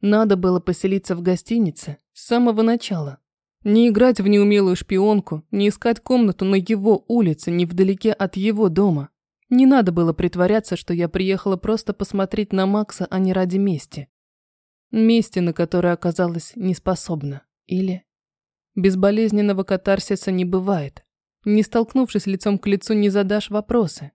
Надо было поселиться в гостинице с самого начала. Не играть в неумелую шпионку, не искать комнату на его улице, не вдалеке от его дома. Не надо было притворяться, что я приехала просто посмотреть на Макса, а не ради мести. Мести, на которое оказалась неспособна. Или... Безболезненного катарсиса не бывает. Не столкнувшись лицом к лицу, не задашь вопросы.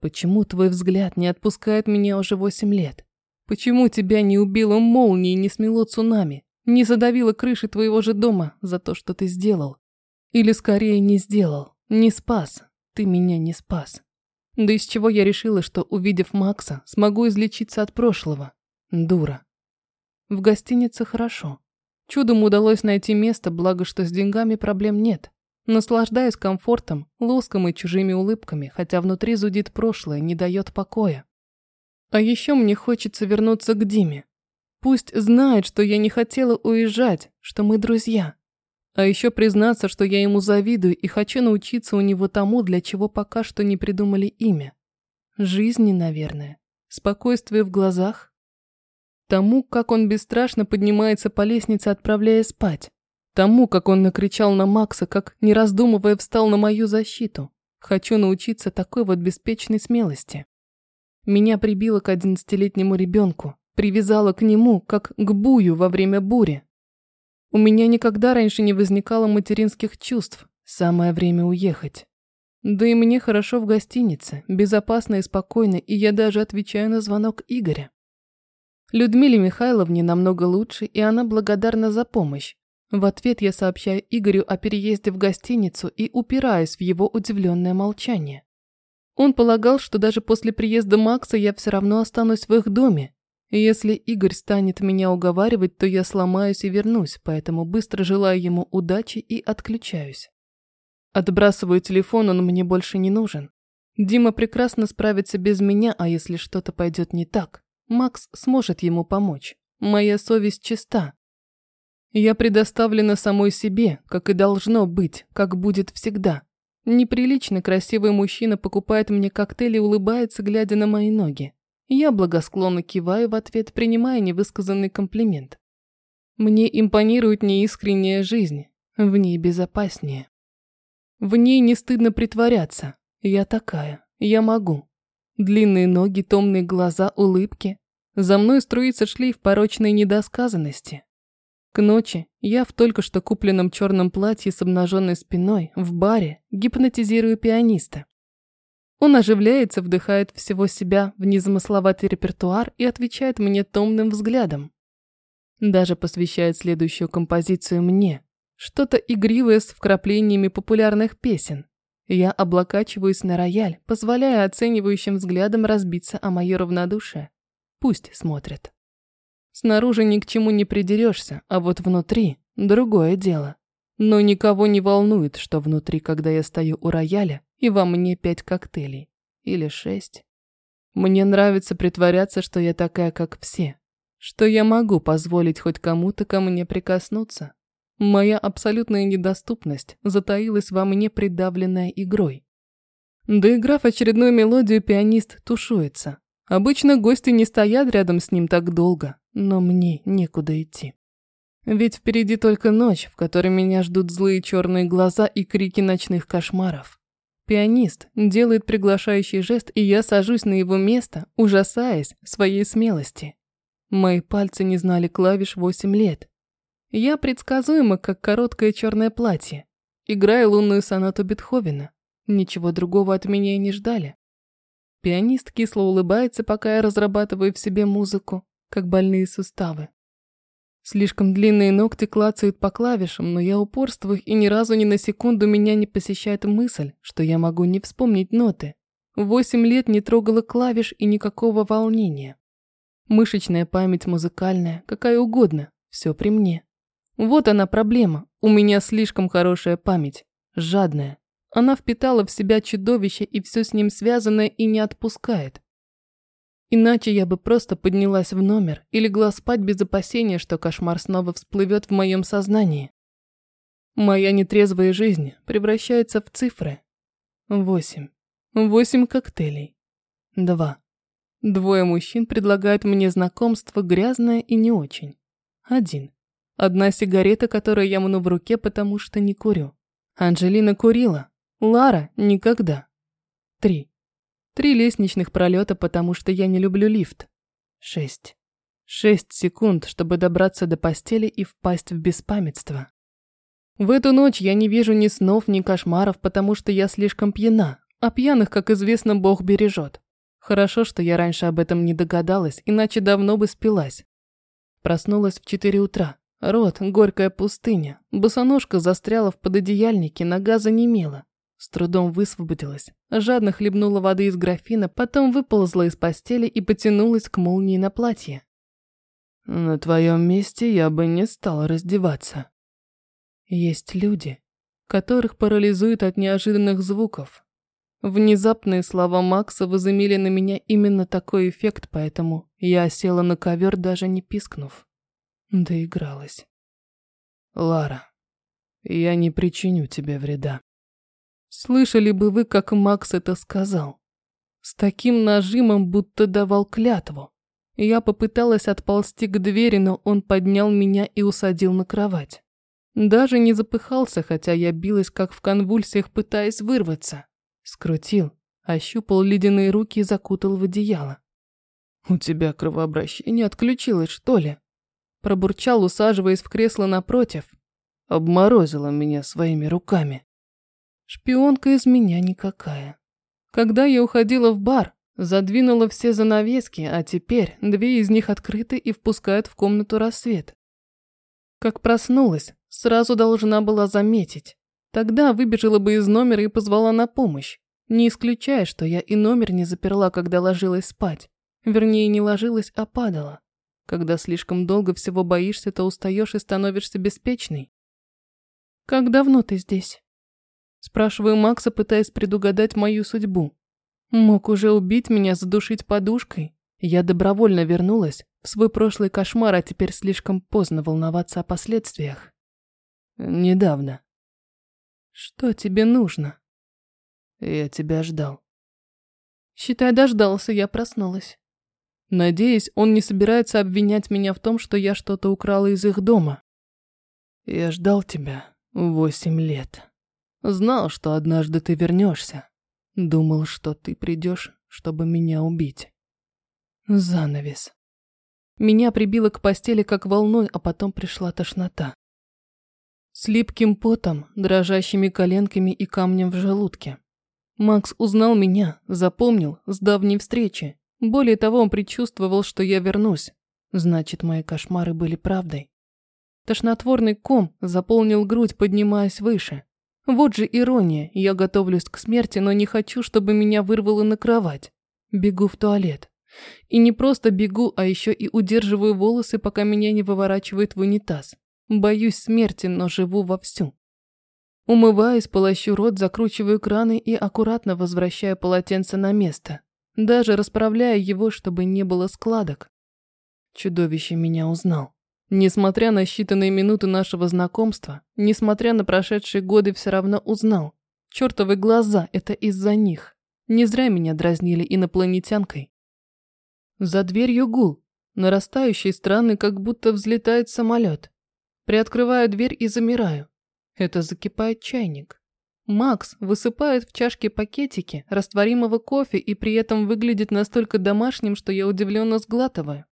Почему твой взгляд не отпускает меня уже восемь лет? Почему тебя не убило молнией, не смело цунами, не задавило крыши твоего же дома за то, что ты сделал? Или скорее не сделал, не спас, ты меня не спас. Да из чего я решила, что, увидев Макса, смогу излечиться от прошлого? Дура. В гостинице хорошо. Чудом удалось найти место, благо что с деньгами проблем нет. Наслаждаюсь комфортом, лоском и чужими улыбками, хотя внутри зудит прошлое, не дает покоя. А еще мне хочется вернуться к Диме. Пусть знает, что я не хотела уезжать, что мы друзья. А еще признаться, что я ему завидую и хочу научиться у него тому, для чего пока что не придумали имя. Жизни, наверное. Спокойствие в глазах. Тому, как он бесстрашно поднимается по лестнице, отправляя спать. Тому, как он накричал на Макса, как, не раздумывая, встал на мою защиту. Хочу научиться такой вот беспечной смелости. Меня прибило к одиннадцатилетнему ребенку, привязало к нему, как к бую во время бури. У меня никогда раньше не возникало материнских чувств. Самое время уехать. Да и мне хорошо в гостинице, безопасно и спокойно, и я даже отвечаю на звонок Игоря. Людмиле Михайловне намного лучше, и она благодарна за помощь. В ответ я сообщаю Игорю о переезде в гостиницу и упираюсь в его удивленное молчание. Он полагал, что даже после приезда Макса я все равно останусь в их доме. И если Игорь станет меня уговаривать, то я сломаюсь и вернусь, поэтому быстро желаю ему удачи и отключаюсь. Отбрасываю телефон, он мне больше не нужен. Дима прекрасно справится без меня, а если что-то пойдет не так, Макс сможет ему помочь. Моя совесть чиста. Я предоставлена самой себе, как и должно быть, как будет всегда. Неприлично красивый мужчина покупает мне коктейль и улыбается, глядя на мои ноги. Я благосклонно киваю в ответ, принимая невысказанный комплимент. Мне импонирует неискренняя жизнь, в ней безопаснее. В ней не стыдно притворяться. Я такая, я могу. Длинные ноги, томные глаза, улыбки. За мной струится шлейф порочной недосказанности. К ночи я в только что купленном черном платье с обнаженной спиной в баре гипнотизирую пианиста. Он оживляется, вдыхает всего себя в незамысловатый репертуар и отвечает мне томным взглядом. Даже посвящает следующую композицию мне. Что-то игривое с вкраплениями популярных песен. Я облокачиваюсь на рояль, позволяя оценивающим взглядом разбиться о мое равнодушие. Пусть смотрят. Снаружи ни к чему не придерешься, а вот внутри – другое дело. Но никого не волнует, что внутри, когда я стою у рояля, и во мне пять коктейлей. Или шесть. Мне нравится притворяться, что я такая, как все. Что я могу позволить хоть кому-то ко мне прикоснуться. Моя абсолютная недоступность затаилась во мне, придавленная игрой. Доиграв очередную мелодию, пианист тушуется. Обычно гости не стоят рядом с ним так долго, но мне некуда идти. Ведь впереди только ночь, в которой меня ждут злые черные глаза и крики ночных кошмаров. Пианист делает приглашающий жест, и я сажусь на его место, ужасаясь своей смелости. Мои пальцы не знали клавиш восемь лет. Я предсказуема, как короткое черное платье. Играю лунную сонату Бетховена. Ничего другого от меня и не ждали. Пианист кисло улыбается, пока я разрабатываю в себе музыку как больные суставы. Слишком длинные ногти клацают по клавишам, но я упорствую, и ни разу ни на секунду меня не посещает мысль, что я могу не вспомнить ноты. Восемь лет не трогала клавиш и никакого волнения. Мышечная память музыкальная, какая угодно, все при мне. Вот она проблема, у меня слишком хорошая память, жадная. Она впитала в себя чудовище и все с ним связанное и не отпускает. Иначе я бы просто поднялась в номер и легла спать без опасения, что кошмар снова всплывет в моем сознании. Моя нетрезвая жизнь превращается в цифры. Восемь. Восемь коктейлей. Два. Двое мужчин предлагают мне знакомство грязное и не очень. Один. Одна сигарета, которую я мну в руке, потому что не курю. Анжелина курила. Лара никогда. Три. Три лестничных пролета, потому что я не люблю лифт. Шесть. Шесть секунд, чтобы добраться до постели и впасть в беспамятство. В эту ночь я не вижу ни снов, ни кошмаров, потому что я слишком пьяна, а пьяных, как известно, Бог бережет. Хорошо, что я раньше об этом не догадалась, иначе давно бы спилась. Проснулась в четыре утра. Рот – горькая пустыня. Босоножка застряла в пододеяльнике, нога занемела. С трудом высвободилась. Жадно хлебнула воды из графина, потом выползла из постели и потянулась к молнии на платье. «На твоем месте я бы не стала раздеваться». Есть люди, которых парализует от неожиданных звуков, Внезапные слова Макса возымели на меня именно такой эффект, поэтому я села на ковер, даже не пискнув. Доигралась. Лара, я не причиню тебе вреда. Слышали бы вы, как Макс это сказал? С таким нажимом, будто давал клятву. Я попыталась отползти к двери, но он поднял меня и усадил на кровать. Даже не запыхался, хотя я билась как в конвульсиях, пытаясь вырваться. Скрутил, ощупал ледяные руки и закутал в одеяло. «У тебя кровообращение отключилось, что ли?» Пробурчал, усаживаясь в кресло напротив. Обморозила меня своими руками. Шпионка из меня никакая. Когда я уходила в бар, задвинула все занавески, а теперь две из них открыты и впускают в комнату рассвет. Как проснулась, сразу должна была заметить. Тогда выбежала бы из номера и позвала на помощь. Не исключая, что я и номер не заперла, когда ложилась спать. Вернее, не ложилась, а падала. Когда слишком долго всего боишься, то устаешь и становишься беспечной. «Как давно ты здесь?» Спрашиваю Макса, пытаясь предугадать мою судьбу. Мог уже убить меня, задушить подушкой. Я добровольно вернулась в свой прошлый кошмар, а теперь слишком поздно волноваться о последствиях. Недавно. Что тебе нужно? Я тебя ждал. Считай, дождался, я проснулась. Надеюсь, он не собирается обвинять меня в том, что я что-то украла из их дома. Я ждал тебя восемь лет. Знал, что однажды ты вернешься. Думал, что ты придешь, чтобы меня убить. Занавес. Меня прибило к постели как волной, а потом пришла тошнота. С липким потом, дрожащими коленками и камнем в желудке. Макс узнал меня, запомнил с давней встречи. Более того, он предчувствовал, что я вернусь. Значит, мои кошмары были правдой. Тошнотворный ком заполнил грудь, поднимаясь выше. Вот же ирония, я готовлюсь к смерти, но не хочу, чтобы меня вырвало на кровать. Бегу в туалет. И не просто бегу, а еще и удерживаю волосы, пока меня не выворачивает в унитаз. Боюсь смерти, но живу вовсю. Умываюсь, полощу рот, закручиваю краны и аккуратно возвращаю полотенце на место. Даже расправляю его, чтобы не было складок. Чудовище меня узнал. Несмотря на считанные минуты нашего знакомства, несмотря на прошедшие годы, все равно узнал. Чертовы глаза – это из-за них. Не зря меня дразнили инопланетянкой. За дверью гул, нарастающий странный, как будто взлетает самолет. Приоткрываю дверь и замираю. Это закипает чайник. Макс высыпает в чашки пакетики растворимого кофе и при этом выглядит настолько домашним, что я удивленно сглатываю.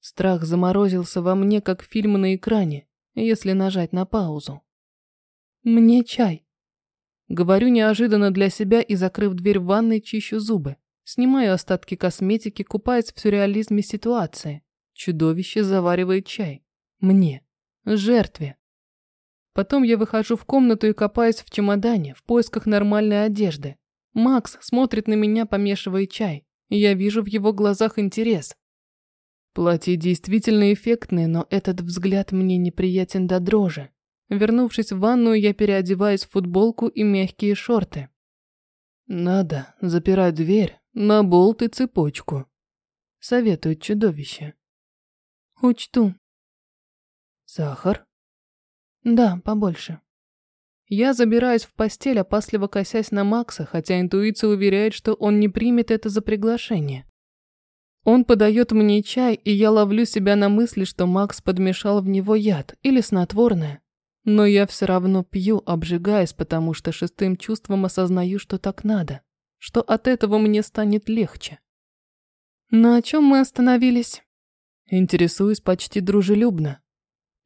Страх заморозился во мне, как фильм на экране, если нажать на паузу. «Мне чай». Говорю неожиданно для себя и, закрыв дверь в ванной, чищу зубы. Снимаю остатки косметики, купаясь в сюрреализме ситуации. Чудовище заваривает чай. Мне. Жертве. Потом я выхожу в комнату и копаюсь в чемодане, в поисках нормальной одежды. Макс смотрит на меня, помешивая чай. Я вижу в его глазах интерес. Платье действительно эффектное, но этот взгляд мне неприятен до дрожи. Вернувшись в ванную, я переодеваюсь в футболку и мягкие шорты. Надо запирать дверь на болт и цепочку. Советует чудовище. Учту. Сахар? Да, побольше. Я забираюсь в постель, опасливо косясь на Макса, хотя интуиция уверяет, что он не примет это за приглашение. Он подает мне чай, и я ловлю себя на мысли, что Макс подмешал в него яд или снотворное. Но я все равно пью, обжигаясь, потому что шестым чувством осознаю, что так надо, что от этого мне станет легче. На чем мы остановились? Интересуюсь почти дружелюбно.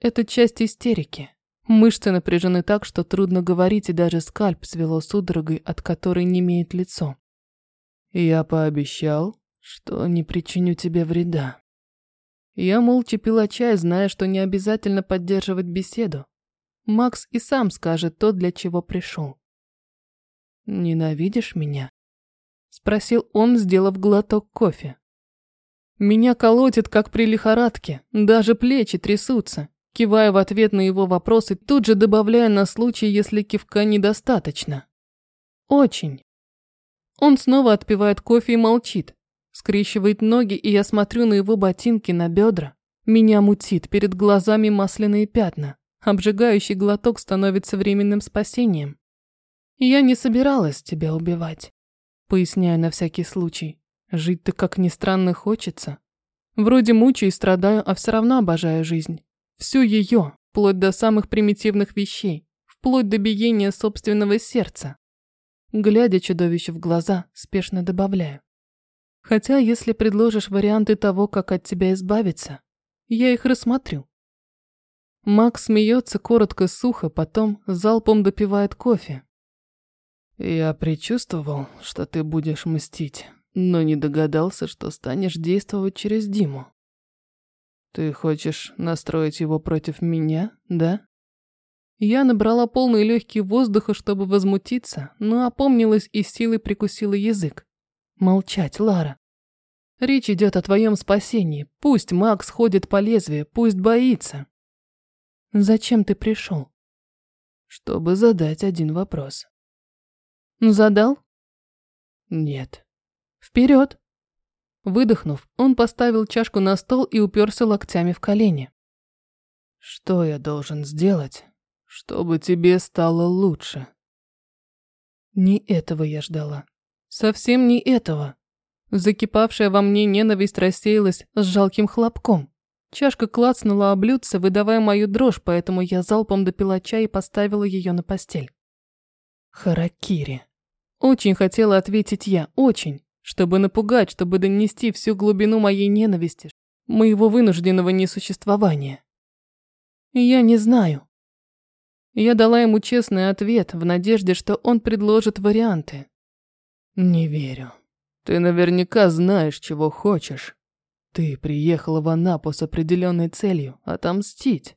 Это часть истерики. Мышцы напряжены так, что трудно говорить, и даже скальп свело судорогой, от которой не имеет лицо. Я пообещал, что не причиню тебе вреда. Я молча пила чай, зная, что не обязательно поддерживать беседу. Макс и сам скажет то, для чего пришел. «Ненавидишь меня?» Спросил он, сделав глоток кофе. Меня колотит, как при лихорадке, даже плечи трясутся. Кивая в ответ на его вопросы, тут же добавляя на случай, если кивка недостаточно. Очень. Он снова отпивает кофе и молчит. Скрещивает ноги, и я смотрю на его ботинки, на бедра. Меня мутит, перед глазами масляные пятна. Обжигающий глоток становится временным спасением. Я не собиралась тебя убивать. Поясняю на всякий случай. Жить-то, как ни странно, хочется. Вроде мучаю и страдаю, а все равно обожаю жизнь. Всю ее, вплоть до самых примитивных вещей, вплоть до биения собственного сердца. Глядя чудовищу в глаза, спешно добавляю. Хотя, если предложишь варианты того, как от тебя избавиться, я их рассмотрю. Макс смеется коротко, сухо, потом залпом допивает кофе. Я предчувствовал, что ты будешь мстить, но не догадался, что станешь действовать через Диму. Ты хочешь настроить его против меня, да? Я набрала полные легкие воздуха, чтобы возмутиться, но опомнилась и силой прикусила язык. Молчать, Лара. Речь идет о твоем спасении. Пусть Макс ходит по лезвию, пусть боится. Зачем ты пришел? Чтобы задать один вопрос. Задал? Нет. Вперед! Выдохнув, он поставил чашку на стол и уперся локтями в колени. «Что я должен сделать, чтобы тебе стало лучше?» Не этого я ждала. Совсем не этого. Закипавшая во мне ненависть рассеялась с жалким хлопком. Чашка клацнула о блюдце, выдавая мою дрожь, поэтому я залпом допила чай и поставила ее на постель. Харакири. Очень хотела ответить я, очень чтобы напугать, чтобы донести всю глубину моей ненависти, моего вынужденного несуществования. Я не знаю. Я дала ему честный ответ в надежде, что он предложит варианты. Не верю. Ты наверняка знаешь, чего хочешь. Ты приехала в Анапу с определенной целью – отомстить.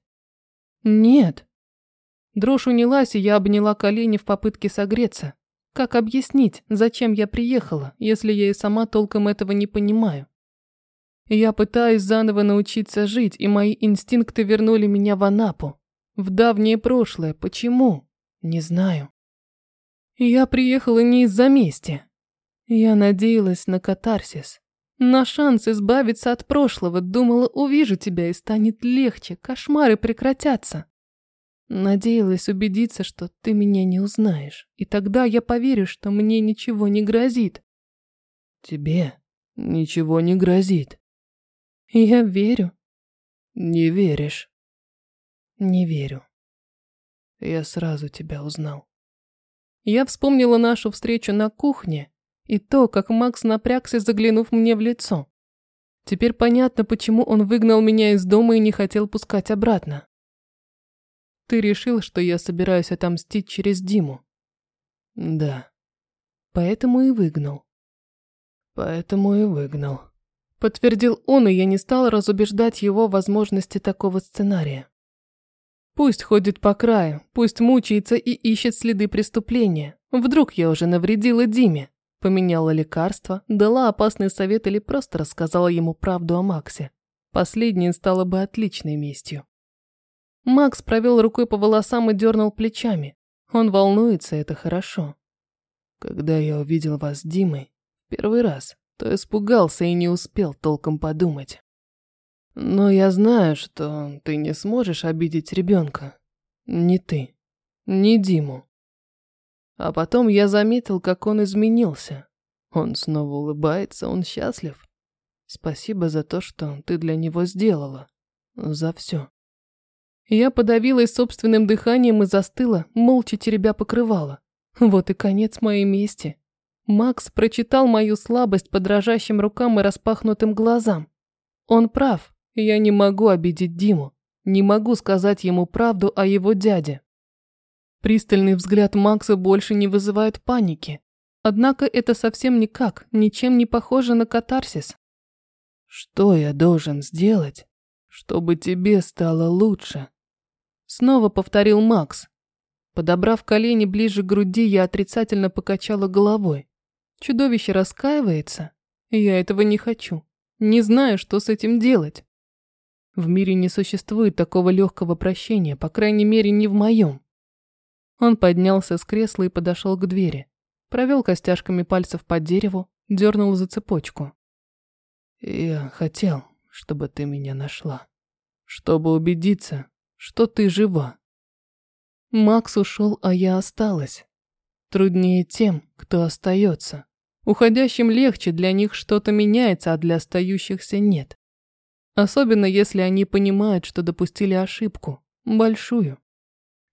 Нет. Дрожь унялась, и я обняла колени в попытке согреться. Как объяснить, зачем я приехала, если я и сама толком этого не понимаю? Я пытаюсь заново научиться жить, и мои инстинкты вернули меня в Анапу. В давнее прошлое. Почему? Не знаю. Я приехала не из-за мести. Я надеялась на катарсис. На шанс избавиться от прошлого. Думала, увижу тебя и станет легче. Кошмары прекратятся. Надеялась убедиться, что ты меня не узнаешь, и тогда я поверю, что мне ничего не грозит. Тебе ничего не грозит. Я верю. Не веришь. Не верю. Я сразу тебя узнал. Я вспомнила нашу встречу на кухне и то, как Макс напрягся, заглянув мне в лицо. Теперь понятно, почему он выгнал меня из дома и не хотел пускать обратно. Ты решил, что я собираюсь отомстить через Диму? Да. Поэтому и выгнал. Поэтому и выгнал. Подтвердил он, и я не стал разубеждать его возможности такого сценария. Пусть ходит по краю, пусть мучается и ищет следы преступления. Вдруг я уже навредила Диме, поменяла лекарство, дала опасный совет или просто рассказала ему правду о Максе. Последнее стало бы отличной местью. Макс провел рукой по волосам и дернул плечами. Он волнуется, это хорошо. Когда я увидел вас с Димой первый раз, то испугался и не успел толком подумать. Но я знаю, что ты не сможешь обидеть ребенка. Не ты, не Диму. А потом я заметил, как он изменился. Он снова улыбается, он счастлив. Спасибо за то, что ты для него сделала. За все. Я подавилась собственным дыханием и застыла, молча теребя покрывала. Вот и конец моей мести. Макс прочитал мою слабость по дрожащим рукам и распахнутым глазам. Он прав, я не могу обидеть Диму, не могу сказать ему правду о его дяде. Пристальный взгляд Макса больше не вызывает паники. Однако это совсем никак, ничем не похоже на катарсис. Что я должен сделать, чтобы тебе стало лучше? Снова повторил Макс. Подобрав колени ближе к груди, я отрицательно покачала головой. Чудовище раскаивается? Я этого не хочу. Не знаю, что с этим делать. В мире не существует такого легкого прощения, по крайней мере, не в моем. Он поднялся с кресла и подошел к двери. Провел костяшками пальцев по дереву, дернул за цепочку. «Я хотел, чтобы ты меня нашла. Чтобы убедиться, что ты жива». Макс ушел, а я осталась. Труднее тем, кто остается. Уходящим легче, для них что-то меняется, а для остающихся нет. Особенно если они понимают, что допустили ошибку. Большую.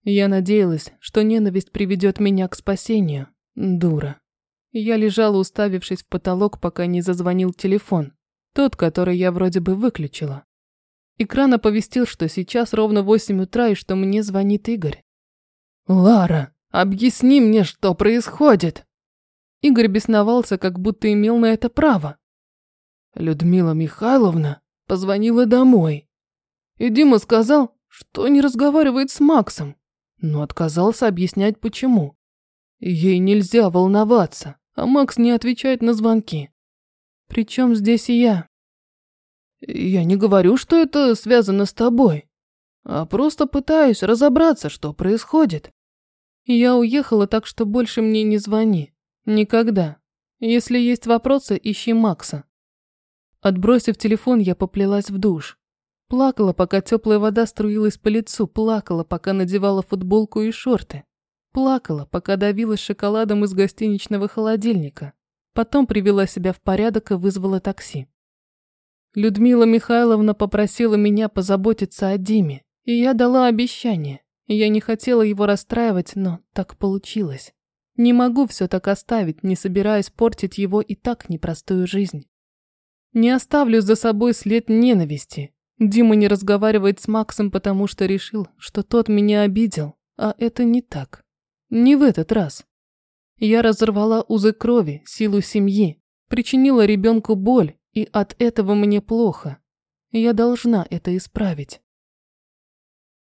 Я надеялась, что ненависть приведет меня к спасению. Дура. Я лежала, уставившись в потолок, пока не зазвонил телефон. Тот, который я вроде бы выключила. Экран оповестил, что сейчас ровно восемь утра и что мне звонит Игорь. «Лара, объясни мне, что происходит!» Игорь бесновался, как будто имел на это право. Людмила Михайловна позвонила домой. И Дима сказал, что не разговаривает с Максом, но отказался объяснять почему. Ей нельзя волноваться, а Макс не отвечает на звонки. Причем здесь я? Я не говорю, что это связано с тобой, а просто пытаюсь разобраться, что происходит. Я уехала, так что больше мне не звони. Никогда. Если есть вопросы, ищи Макса. Отбросив телефон, я поплелась в душ. Плакала, пока теплая вода струилась по лицу, плакала, пока надевала футболку и шорты. Плакала, пока давилась шоколадом из гостиничного холодильника. Потом привела себя в порядок и вызвала такси. Людмила Михайловна попросила меня позаботиться о Диме, и я дала обещание. Я не хотела его расстраивать, но так получилось. Не могу все так оставить, не собираясь портить его и так непростую жизнь. Не оставлю за собой след ненависти. Дима не разговаривает с Максом, потому что решил, что тот меня обидел, а это не так. Не в этот раз. Я разорвала узы крови, силу семьи, причинила ребенку боль, и от этого мне плохо. Я должна это исправить.